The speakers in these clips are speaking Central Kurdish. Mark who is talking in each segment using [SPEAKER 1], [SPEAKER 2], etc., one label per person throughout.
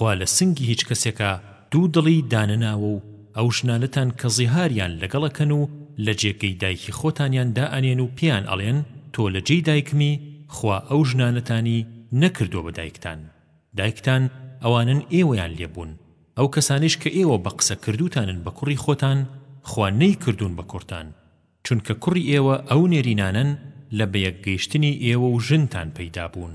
[SPEAKER 1] خوا لە سنگی هیچ کەسێکا دوو دڵی دانەناوە و ئەو ژنانەتان کە زیهاریان لەگەڵ ئەکەن و لە جێگەی دایکی خۆتانیان دائەنێن و پێیان ئەڵێن تۆ لە جێی دایکمی خوا ئەو ژنانەتانی نەکردووە بە دایکتان دایکتان ئەوانەن ئێوەیان لێ بوون ئەو کەسانەیش کە ئێوە بە قسە کردووتانن بە کوڕی خۆتان خوا نەیکردوون بە کوڕتان چونکە کوڕی ئێوە ئەو نێرینانەن لە بەیەک گەیشتنی ئێوە و ژنتان پەیدا بوون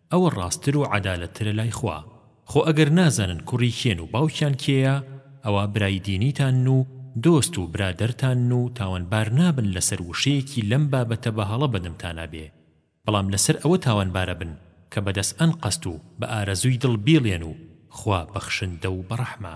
[SPEAKER 1] ئەوە ڕاستتر و عەدالەتترە لای خوا، خۆ ئەگەر نازانن کوڕی کێن و باوکیان کێیە، ئەوا برای دینیتانن و دۆست و برادەرتانن و تاوانبار نابن لەسەر وشەیەکی لەم بابەتە بە هەڵە بەدەمتانا بێ، بەڵام لەسەر ئەوە تاوانبارە بن کە بەدەست ئەنقەست و بە ئارەزووی دڵ بیڵێن و خوا بەخشندە و بەڕەحمە.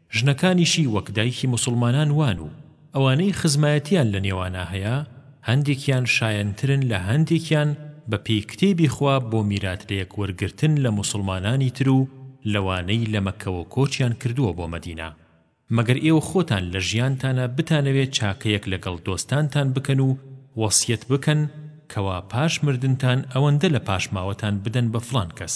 [SPEAKER 1] ژنەکانیشی وەک دایکی موسڵمانان وان و ئەوانەی خزمایەتیان لە نێوانا هەیە هەندێکیان شایەنترن لە هەندێکیان بە پێی کتێبی خوا بۆ میرات لەیەک وەرگرتن لە موسڵمانانی تر و لەوانەی لە مەککەوە کۆچیان کردووە بۆ مەدینە مەگەر ئێوە خۆتان لە ژیانتانا بتانەوێ چاکەیەک لەگەڵ دۆستانتان بکەن و وەسیەت بکەن کەوا پاش مردنتان ئەوەندە لە پاشماوەتان بدەن بە فڵان کەس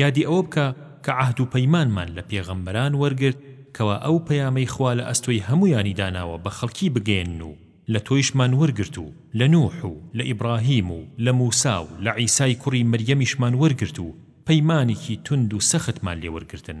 [SPEAKER 1] یادی ئەوە بکە کە عەهد و پەیمانمان لە پێغەمبەران وەرگرت کەوا ئەو پەیامەی خوا لە ئەستۆی هەموویانی داناوە بە خەڵکی بگەیەنن و لە تۆیشمان وەرگرت و لە نوح و لە ئیبڕاهیم و لە موسا و لە عیسای کوڕی مەریەمیشمان وەرگرت و پەیمانێکی توند و سەختمان لێ وەرگرتن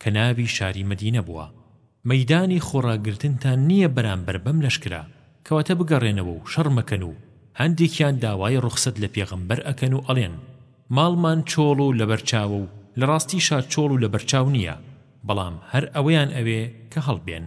[SPEAKER 1] کە ناوی شاری مەدینە بووە. مەیدانی خۆڕاگرتنتان نییە بەرامبەر بەم لەشکرە، کەواتە بگەڕێنەوە و شەڕ مەکەن و هەندێکیان داوای ڕوخسەت لە پێغەمبەر ئەکەن و ئەڵێن، ماڵمان چۆڵ و لەبەر چاوە و لە ڕاستی شار چۆڵ و لەبەر چاو نییە، بەڵام هەر ئەوەیان ئەوێ کە هەڵبێن.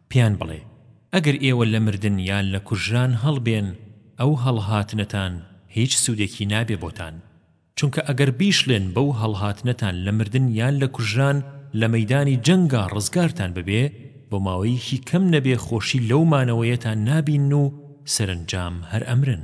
[SPEAKER 1] پێیان بڵێ، ئەگەر ئێوە لە مردن یان لە کوژران هەڵبێن، ئەو هەڵهاتنەتان هیچ سوودێکی نابێ بۆتان، چونکە ئەگەر بیشڵێن بەو هەڵهاتنەتان لە مردن یان لە کوژران لە مەیدانی جەنگا ڕزگارتان ببێ، بۆ ماوەیەکی کەم نەبێ خۆشی لەو مانەوەیەتان نابینن و سەرەنجام هەر ئەمرن.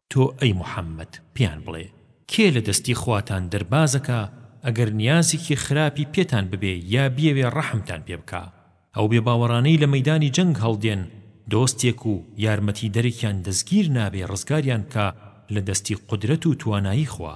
[SPEAKER 1] تۆ ئەی موحەممەد پێیان بڵێ، کێ لە دەستی خواتان دەربازەکا ئەگەر نیازێکی خراپی پێتان ببێ یا بیەوێ ڕەحمتان پێ بکا، ئەو بێباوەڕانەی لە مەیدانی جەنگ هەڵدێن دۆستێک و یارمەتیدەرێکیان دەستگیر نابێ ڕزگاریان بکا لە دەستی قودرەت و توانایی خوا.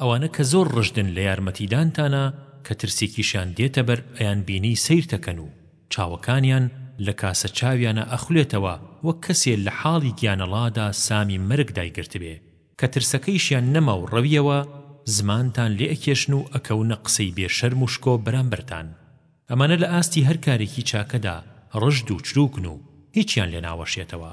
[SPEAKER 1] ئەوانە کە زۆر ڕژدن لە یارمەتیدانتانا کە ترسێکیشیان دێتە بەر ئەیان بینی سەیرتەکەن و چاوەکانیان لە کاسە چاویانا ئەخولێتەوە وەک کەسێ لە حاڵی گیانەڵادا سامی مەرگ دایگرتبێ کە ترسەکەیشیان نەما و ڕەویەوە زمانتان لێ ئەکێشن و ئەکەونە قسەی بێ شەرم و شکۆ بەرامبەرتان ئەمانە لە ئاستی هەر کارێکی چاکەدا ڕژد و چرووکن و هیچیان لێ ناوەشێتەوە.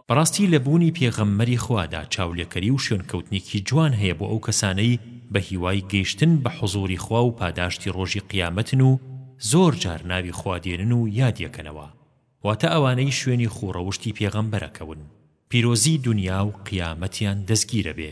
[SPEAKER 1] بەڕاستی لە بوونی پێغەمبەری خوادا چاولێکەری و شوێنکەوتنێکی جوان هەیە بۆ ئەو کەسانەی بە هیوای گەیشتن بە حوزوری خوا و پاداشتی ڕۆژی قیامەتن و زۆر جار ناوی خوا دێنن و یادیەکەنەوە واتە ئەوانەی شوێنی خووڕەوشتی پێغەمبەرەکەون پیرۆزی دونیا و قیامەتیان
[SPEAKER 2] دەستگیرەبێ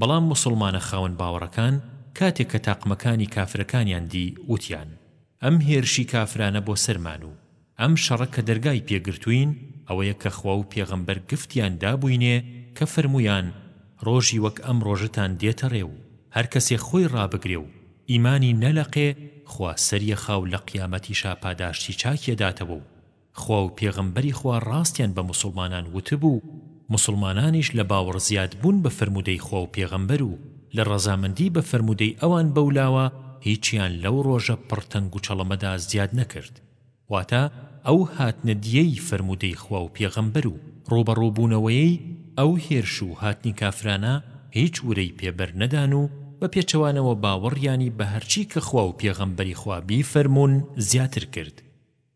[SPEAKER 1] بەڵام موسڵمانە خاوەن باوەڕەکان کاتێک کە تاقمەکانی کافرەکانیان دی وتیان، ئەم هێرشی کافرانە بۆ سەرمان و ئەم شەڕە کە دەرگای پێ گرتووین ئەوەیە کە خوا و پێغەمبەر گفتیان دابووینێ کە فەرموویان ڕۆژی وەک ئەم ڕۆژەتان دێتە ڕێ و هەر کەسێ خۆی ڕابگرێ و ئیمانی نەلەقێ خوا سەریەخا و لە قیامەتیشا پاداشتی چاکی ئەداتەوە و خوا و پێغەمبەری خوا ڕاستیان بە موسڵمانان وتبوو، موسڵمانانیش لە باوەڕ زیاد بوون بە فەرموودەی خوا و پێغەمبەر و لە ڕەزامەندی بە فەرموودەی ئەوان بەولاوە هیچیان لەو ڕۆژە پڕ تەنگوچەڵەمەدا زیاد نەکرد واتە ئەو هاتنە دییەی فەرموودەی خوا و پێغەمبەر و ڕووبەڕووبوونەوەیەی ئەو هێرش و هاتنی کافرانە هیچ ورەی پێ بەر نەدان و بە پێچەوانەوە باوەڕیانی بە هەرچی کە خوا و پێغەمبەری خوا بیفەرموون زیاتر کرد.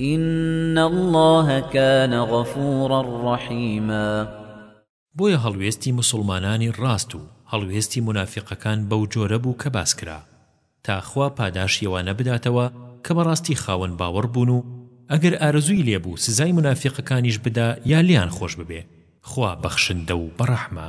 [SPEAKER 2] ان اللە کان غفورا رحیما
[SPEAKER 1] بۆیە هەڵوێستی موسوڵمانانی ڕاست و هەڵوێستی مونافیقەکان بەو جۆرە بوو کە باس کرا تا خوا پاداشی ئەوانە بداتەوە کە بەڕاستی خاوەن باوەڕ بوون و ئەگەر ئارەزووی لێ بوو سزای مونافیقەکانیش بدا یا لێیان خۆش ببێ خوا بەخشندە و بەڕەحمە.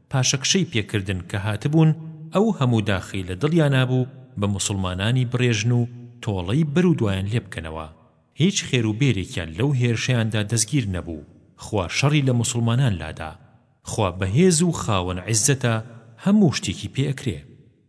[SPEAKER 1] پاشەکشەی پێکردن کە هاتبوون ئەو هەموو داخەی لە دڵیانا بوو بە موسڵمانانی بڕێژن و تۆڵەی بەرو دوایان لێ بکەنەوە هیچ خێر و بێرێکیان لەو هێرشەیاندا دەستگیر نەبوو خوا شەڕی لە موسڵمانان لادا خوا بەهێز و خاوەن عیززەتە هەموو شتێکی پێ ئەکرێ.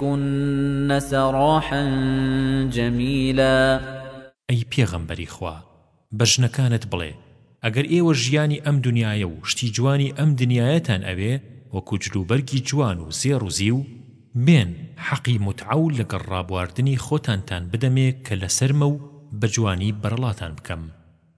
[SPEAKER 2] كُنَّ سَرَاحًا جَمِيلًا.
[SPEAKER 1] ئەی پێغەمبەری خوا، بە ژنەکانت بڵێ، ئەگەر ئێوە ژیانی ئەم دنیایە و شتی جوانی ئەم دنیایەتان ئەوێ، وەکو جلوبەرگی جوان و زێڕ و زیو، بێن، حەقی موتعە و لەگەڵ ڕابواردنی خۆتانتان بدەمێ کە لەسەرمە و بە جوانی بەرەڵاتان بکەم.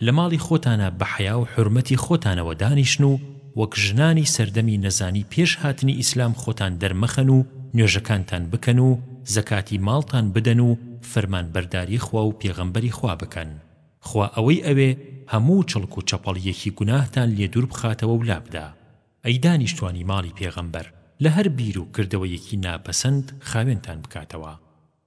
[SPEAKER 1] لە ماڵی خۆتانا بە حەیا و حورمەتی خۆتانەوە دانیشن و وەک ژنانی سەردەمی نەزانی پێش هاتنی ئیسلام خۆتان دەرمەخەن و نوێژەکانتان بکەن و زەکاتی ماڵتان بدەن و فەرمانبەرداری خوا و پێغەمبەری خوا بکەن خوا ئەوەی ئەوێ هەموو چڵک و چەپەڵیەکی گوناهتان لێ دوور بخاتەوە و لابدا. ئەی دانیشتوانی ماڵی پێغەمبەر لە هەر بیر و کردەوەیەکی ناپەسەند خاوێنتان بکاتەوە.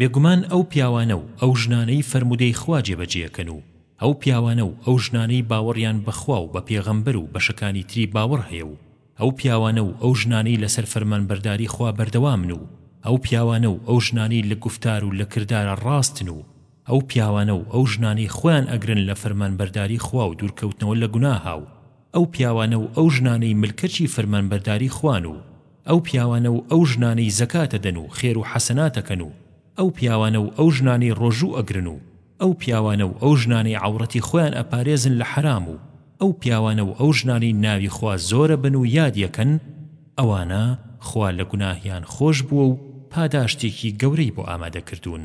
[SPEAKER 1] بێگومان ئەو پیاوانە و ئەو ژنانەی فەرموودەی خوا جێبەجێەکەن و ئەو پیاوانە و ئەو ژنانەی باوەڕیان بە خوا و بە پێغەمبەر و بەشەکانی تری باوەڕ هەیە و ئەو پیاوانە و ئەو ژنانەی لەسەر فەرمانبەرداری خوا بەردەوامن و ئەو پیاوانە و ئەو ژنانەی لە گوفتار و لە کردارا ڕاستن و ئەو پیاوانە و ئەو ژنانەی خۆیان ئەگرن لە فەرمانبەرداری خوا و دوورکەوتنەوە لە گوناها و ئەو پیاوانە و ئەو ژنانەی ملکەچی فەرمانبەرداری خوان و ئەو پیاوانە و ئەو ژنانەی زەکات ئەدەن و خێر و حەسەنات ئەکەن و ئەو پیاوانە و ئەو ژنانەی ڕۆژوو ئەگرن و ئەو پیاوانە و ئەو ژنانەی عەوڕەتی خۆیان ئەپارێزن لە حەرام و ئەو پیاوانە و ئەو ژنانەی ناوی خوا زۆر ئەبەن و یادی ئەکەن ئەوانە خوا لە گوناهیان خۆش بووە و پاداشتێکی گەورەی بۆ
[SPEAKER 2] ئامادە کردوون.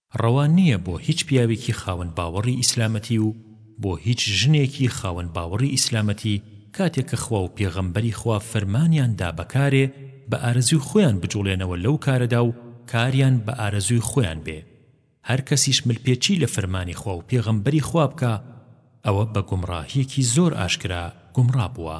[SPEAKER 1] ڕەوا نییە بۆ هیچ پیاوێکی خاوەن باوەڕی ئیسلامەتی و بۆ هیچ ژنێکی خاوەن باوەڕی ئیسلامەتی کاتێک کە خوا و پێغەمبەری خوا فەرمانیان دا بە کارێ بە ئارەزووی خۆیان بجوڵێنەوە لەو کارەدا و کاریان بە ئارەزووی خۆیان بێ هەر کەسیش ملپێچی لە فەرمانی خوا و پێغەمبەری خوا بکا ئەوە بە گومڕاهیەکی زۆر ئاشکرا گومڕا بووە.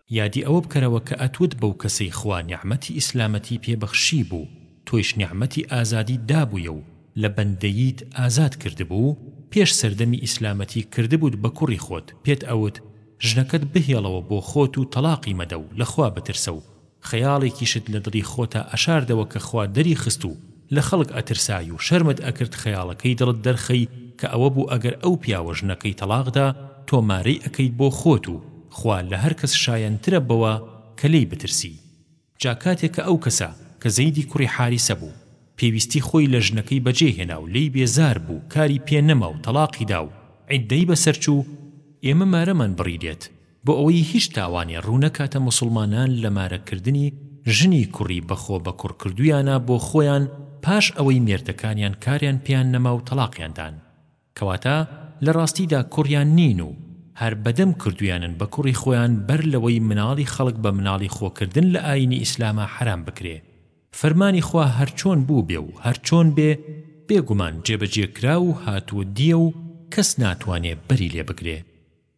[SPEAKER 1] یادی ئەوە بکەرەوە کە ئەتوت بەو کەسەی خوا نیعمەتی ئیسلامەتی پێ بەخشیبوو تۆیش نیعمەتی ئازادیت دابوویە و لە بەندەییت ئازاد کردبوو پێش سەردەمی ئیسلامەتی کردبووت بە کوڕی خۆت پێت ئەوت ژنەکەت بهێڵەوە بۆ خۆت و تەڵاقی مەدە و لە خوا بترسە و خەیاڵێکیشت لە دڵی خۆتا ئەشاردەوە کە خوا دەری خست و لە خەڵک ئەترسای و شەرمت ئەکرد خەیاڵەکەی دڵت دەرخەی کە ئەوە بوو ئەگەر ئەو پیاوە ژنەکەی تەڵاق دا تۆ مارەی ئەکەیت بۆ خۆت و خوا لە هەر کەس شایەنترە بەوە کە لێی بترسی جا کاتێ کە ئەو کەسە کە زەیدی کوڕی حاریسە بوو پێویستی خۆی لە ژنەکەی بەجێ هێنا و لێی بێزار بوو کاری پێ نەما و تەڵاقی دا و عیددەی بەسەر چوو ئێمە مارەمان بڕی لێت بۆ ئەوەی هیچ تاوانێ ڕوو نەکاتە موسوڵمانان لە مارە کردنی ژنی کوڕی بە خۆ بە کوڕ کردوویانە بۆ خۆیان پاش ئەوەی مێردەکانیان کاریان پێیان نەما و تەڵاقیان دان کەواتە لە ڕاستیدا کوڕیان نین و هەر بە دەم کردوویانن بە کوڕی خۆیان بەر لەوەی مناڵی خەڵک بە مناڵی خۆ کردن لە ئاینی ئیسلاما حەرام بکرێ فەرمانی خوا هەر چۆن بوو بێ و هەر چۆن بێ بێ گومان جێ بە جێ کراو و هاتووە دییە و کەس ناتوانێ بەری لێ بگرێ.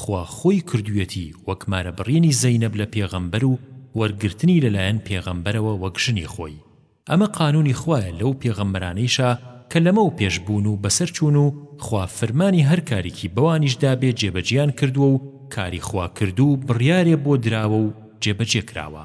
[SPEAKER 1] خوا خۆی کردویەتی وەک مارە بڕینی زەینەب لە پێغەمبەر و وەرگرتنی لەلایەن پێغەمبەرەوە وەک ژنی خۆی ئەمە قانونی خوایە لەو پێغەمبەرانەیشا کە لەمەو پێش بوون و بەسەر چوون و خوا فرمانی هەر کارێکی بەوانیش دابێ جێبەجیان کردووە و کاری خوا کردوو بڕیارێ بۆ دراوە و جێبەجێ کراوە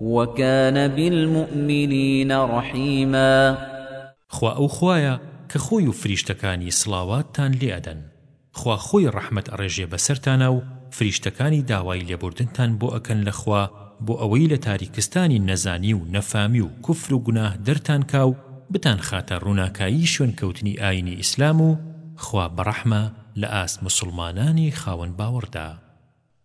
[SPEAKER 1] وکان بالمومنین رحیما خوا ئەو خوایە کە خۆی و فریشتەکانی سڵاواتتان لێ ئەدەن خوا خۆی ڕەحمەت ئەڕێژێ بەسەرتانا و فریشتەکانی داوای لێبوردنتان بۆ ئەکەن لە خوا
[SPEAKER 2] بۆ ئەوەی لە تاریکستانی نەزانی و نەفامی و کوفر و گوناه دەرتان کا و بتان خاتە ڕووناکایی شوێن کەوتنی ئاینی ئیسلام و خوا بەڕەحمە لە ئاست موسڵمانانی خاوەن باوەڕدا.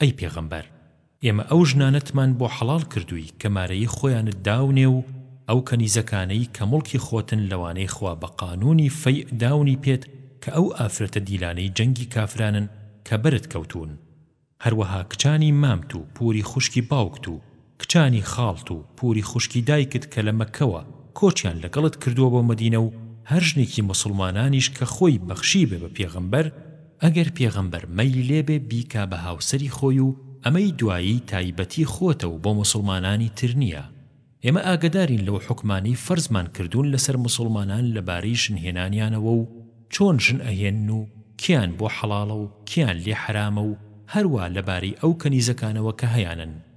[SPEAKER 2] ئەی پێغەمبەر ئێمە ئەو ژنانەتمان بۆ حەڵاڵ کردووی کە مارەیی خۆیانت داونێ و ئەو کەنیزەکانەی کە موڵکی خۆتن لەوانەی خوا بە قانوونی فەیء داونی پێت کە ئەو ئافرەتە دیلانەی جەنگی کافرانن کە بەرت کەوتوون هەروەها کچانی مامت و پووری خوشکی باوکت و کچانی خاڵت و پووری خوشکی دایکت کە لە مەککەوە کۆچیان لەگەڵت کردووە بۆ مەدینە و هەر ژنێکی موسڵمانانیش کە خۆی بەخشیبێ بە پێغەمبەر، ئەگەر پێغەمبەر مەیلی لێ بێ بیکا بە هاوسەری خۆی و ئەمەی دوایی تایبەتی خۆتە و بۆ موسڵمانانی تر نییە.
[SPEAKER 1] ئێمە ئاگەدارین لەو حوکمانەی فەرزمان کردوون لەسەر موسڵمانان لەبارەی ژن هێنانیانەوە و چۆن ژن ئەهێنن و کێیان بۆ حەڵاڵە و کێیان لێ حەرامە و هەروا لەبارەی ئەو کەنیزەکانەوە کە هەیانن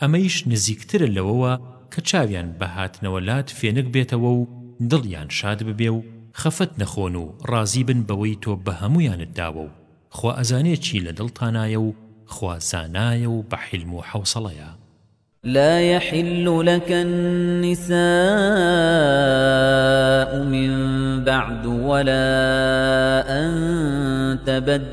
[SPEAKER 1] ئەمەیش نزیکترە لەوەوە کە چاویان بە هاتنەوە لات فێنک بێتەوە و دڵیان شاد ببێ و خەفەت نەخۆن و ڕازی بن بەوەی تۆ بە هەموویانت داوە و خوا ئەزانێ چی لە دڵتانایە و خوا زانایە و بە حیلم و حەوسەڵەیە.
[SPEAKER 2] لا يحل لك النساء من بعد ولا أن تبدل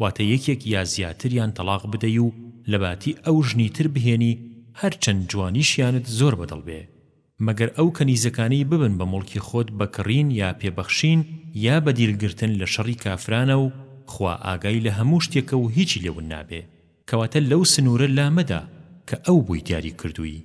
[SPEAKER 1] واتە یەکێک یا زیاتریان تەڵاق بدەی و لەباتی ئەو ژنی تر بهێنی هەرچەند جوانیشیانت زۆر بەدڵ بێ مەگەر ئەو کەنیزەکانەی ببن بە موڵکی خۆت بە کڕین یا پێ بەخشین یا بە دیل گرتن لە شەڕی کافرانە و خوا ئاگای لە هەموو شتێکە و هیچی لێ ون نابێ کەواتە لەو سنوورە لامەدە کە ئەو بووی دیاری کردووی.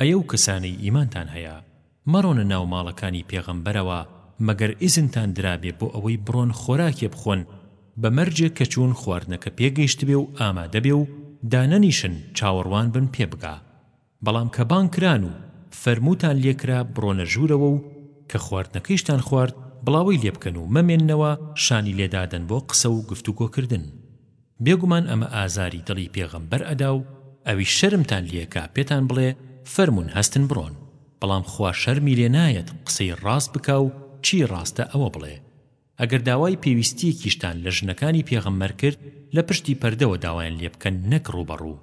[SPEAKER 1] ئەی ئەو کەسانەی ئیمانتان هەیە، مەڕۆنە ناو ماڵەکانی پێغەمبەرەوە مەگەر ئیزنتان درابێ بۆ ئەوەی بڕۆن خۆراکێ بخۆن، بە مەرجێک کە چوون خواردنەکە پێگەیشتبێ و ئامادە بێ و دانەنیشن چاوەڕوان بن پێ بگا، بەڵام کە بانگ کران و فەرمووتان لێ کرا بڕۆنە ژوورەوە و کە خواردنەکەیشتان خوارد بڵاوەی لێ بکەن و مەمێننەوە شانی لێ دادەن بۆ قسە و گفتوگۆ کردن. بێگومان ئەمە ئازاری دڵی پێغەمبەر ئەدا و ئەویش شەرمتان لێکا پێتان بڵێ فەرموون هەستن بڕۆن، بەڵام خوا شەرمی لێ نایەت قسەی ڕاست بکا و چی ڕاستە ئەوە بڵێ. ئەگەر داوای پێویستییەکیشتان لە ژنەکانی پێغەمبەر کرد لە پشتی پەردەوە داوایان لێ بکەن نەک ڕووبەڕوو.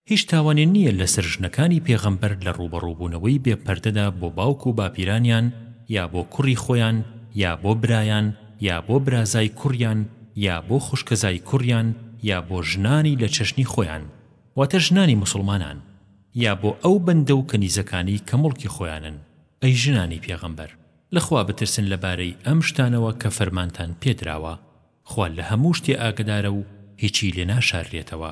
[SPEAKER 1] هیچ تاوانێ نییە لەسەر ژنەکانی پێغەمبەر لە ڕووبەڕووبوونەوەی بێ پەردەدا بۆ باوک و باپیرانیان یا بۆ کوڕی خۆیان یا بۆ برایان یا بۆ برازای کوڕیان یا بۆ خوشکەزای کوڕیان یا بۆ ژنانی لە چەشنی خۆیان واتە ژنانی موسڵمانان یا بۆ ئەو بەندە و کەنیزەکانی کە مڵکی خۆیانن، ئەی ژنانی پێغەمبەر! لە خوا بترسن لەبارەی ئەم شتانەوە کە فەرمانتان پێدراوە، خوا لە هەموو شتێ ئاگەدارە و هیچی لێ ناشاررێتەوە.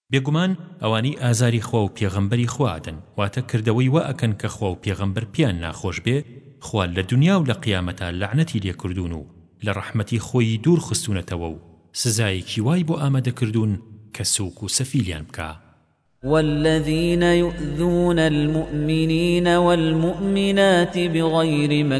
[SPEAKER 1] بێگومان ئەوانەی ئازاری خوا و پێغەمبەری خوا ئەدەن واتە کردەوەی وا ئەکەن کە خوا و پێغەمبەر پێیان ناخۆش بێ خوا لە دونیا و لە قیامەتا لەعنەتی لێ کردوون و لە ڕەحمەتی خۆیی دوور خستوونەتەوە و سزایەکی وای بۆ ئامادە کردوون کە سووک و سەفیلیان بکا.
[SPEAKER 2] والذین یوذون المومنین والمومنات بغیر ما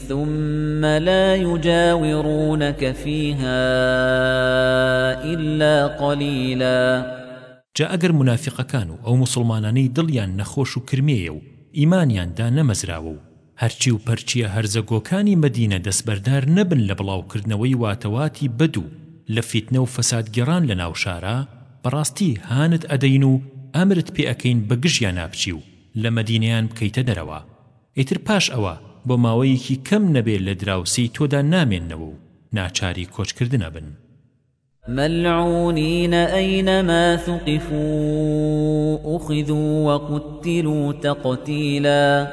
[SPEAKER 2] ثم لا يجاورونك فيها إلا قليلا
[SPEAKER 1] جا ئەگەر مونافیقەکان و ئەو موسڵمانانەی دڵیان نەخۆش و کرمێیە و ئیمانیان دانەمەزراوە و هەرچی و پەرچییە هەرزەگۆکانی مەدینە دەستبەردار نەبن لە بڵاوکردنەوەی واتەواتی بەد و لە فیتنە و فەسادگێڕان لە ناو شارا بەڕاستی هانت ئەدەین و ئەمرت پێ ئەکەین بە گژیانا بچی و لە مەدینەیان بکەیتە دەرەوە ئیتر پاش ئەوە بۆ ماوەیەکی کەم نەبێ لە دراوسێی تۆدا نامێننەوە و ناچاری کۆچکردن ئەبن.
[SPEAKER 2] ملعونین ئەینەما ثوقفوا ئوخذوا وقتلوا تقتیلا.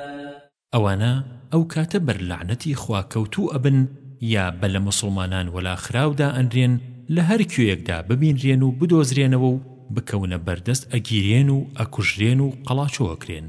[SPEAKER 1] ئەوانە ئەو کاتە بەر لەعنەتی خوا کەوتوو ئەبن یا بە لە موسڵمانان وەلا خراو دا ئەنرێن لە هەر کوێیەکدا ببینرێن و بدۆزرێنەوە و بکەونە بەردەست ئەگیرێن و ئەکوژرێن و قەڵاچۆ ئەکرێن.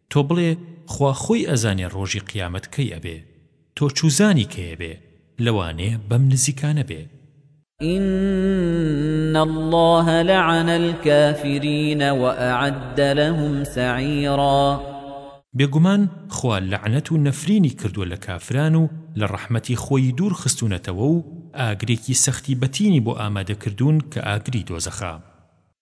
[SPEAKER 1] تۆ بڵێ خوا خۆی ئەزانێ ڕۆژی قیامەت کەی ئەبێ تۆ چوزانی کەی ئەبێ لەوانەیە بەم نزیکانە بێ.
[SPEAKER 2] ان اللە لعن الکافرین وئەعد لهم سعیرا.
[SPEAKER 1] بێگومان خوا لەعنەت و نەفرینی کردووە لە کافران و لە ڕەحمەتی خۆیی دوور خستوونەتەوە و ئاگرێکی سەختی بەتینی بۆ ئامادە کردوون کە
[SPEAKER 2] ئاگری دۆزەخە.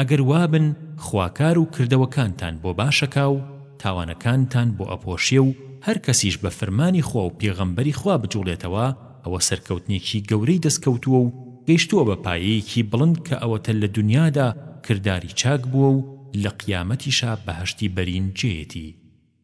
[SPEAKER 1] ئەگەر وابن خواکار و کردەوەکانتان بۆ باشەکا و تاوانەکانتان بۆ ئەپۆشێ و هەر کەسیش بە فرمانی خوا و پێغەمبەری خوا بجوڵێتەوە ئەوە سەرکەوتنێکی گەورەی دەستکەوتووە و گەیشتووە بە پایەیەکی بڵند کە ئەوەتە لە دونیادا کرداری چاک بووە و لە قیامەتیشا بەهەشتی بەرین
[SPEAKER 2] جێیەتی.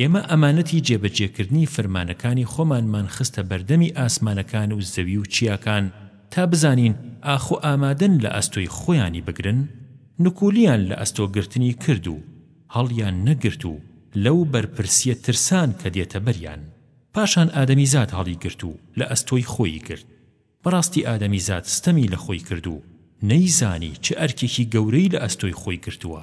[SPEAKER 1] ئێمە ئەمانەتی جێبەجێکردنی فەرمانەکانی خۆمانمان خستە بەردەمی ئاسمانەکان و زەوی و چیاکان تا بزانین ئاخۆ ئامادەن لە ئەستۆی خۆیانی بگرن؟ نکوولیان لە ئەستۆگرتنی کرد و هەڵیان نەگرت و لەو بەرپرسییە ترسان کە دێتە بەریان. پاشان ئادەمیزاد هەڵیگرت و لە ئەستۆی خۆی گرت. بەڕاستی ئادەمیزاد ستەمی لە خۆی کرد و نەیزانی چ ئەرکێکی گەورەی لە ئەستۆی خۆی
[SPEAKER 2] گرتووە.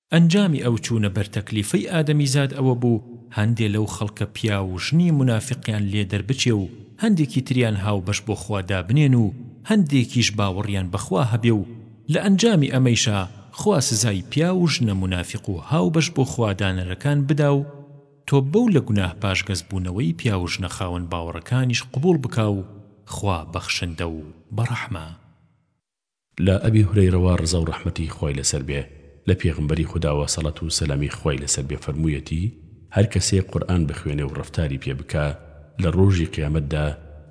[SPEAKER 1] ئەنجامی ئەو چوونە بەر تەکلیفەی ئادەمیزاد ئەوە بوو هەندێ لەو خەڵکە پیاو و ژنی مونافیقیان لێ دەربچێ و هەندێکی تریان هاوبەش بۆ خوا دابنێن و هەندێکیش باوەڕیان بە خوا هەبێ و لە ئەنجامی ئەمەیشا خوا سزای پیاو و ژنە مونافیق و هاوبەش بۆ خوا دانەرەکان بدا و تۆببە و لە گوناه پاشگەز بوونەوەی پیاو و ژنە خاوەن باوەڕەکانیش قبوڵ بکا و خوا بەخشندە و بەڕەحمە.
[SPEAKER 3] لە ئەبی هورەیرەوە ڕەزاو ڕەحمەتی خوای لەسەر بێ لە پێغمبەری خوداوە سەڵات و سەلامی خوای لەسەر بێ فەرموویەتی، هەر کەسێ قورئان بخوێنێ و ڕەفتاری پێ بکا لە ڕۆژی قیامەتدا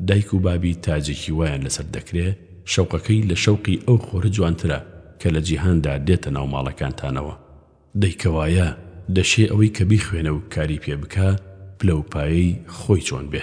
[SPEAKER 3] دایک و بابی تاجێکی وایان لەسەر دەکرێ شەوقەکەی لە شەوقی ئەو خۆرە جوانترە کە لە جیهاندا دێتە ناو ماڵەکانتانەوە. دەی کەوایە دەشێ ئەوەی کە بیخوێنێ و کاری پێ بکا پلە و پایەی خۆی چۆن بێ؟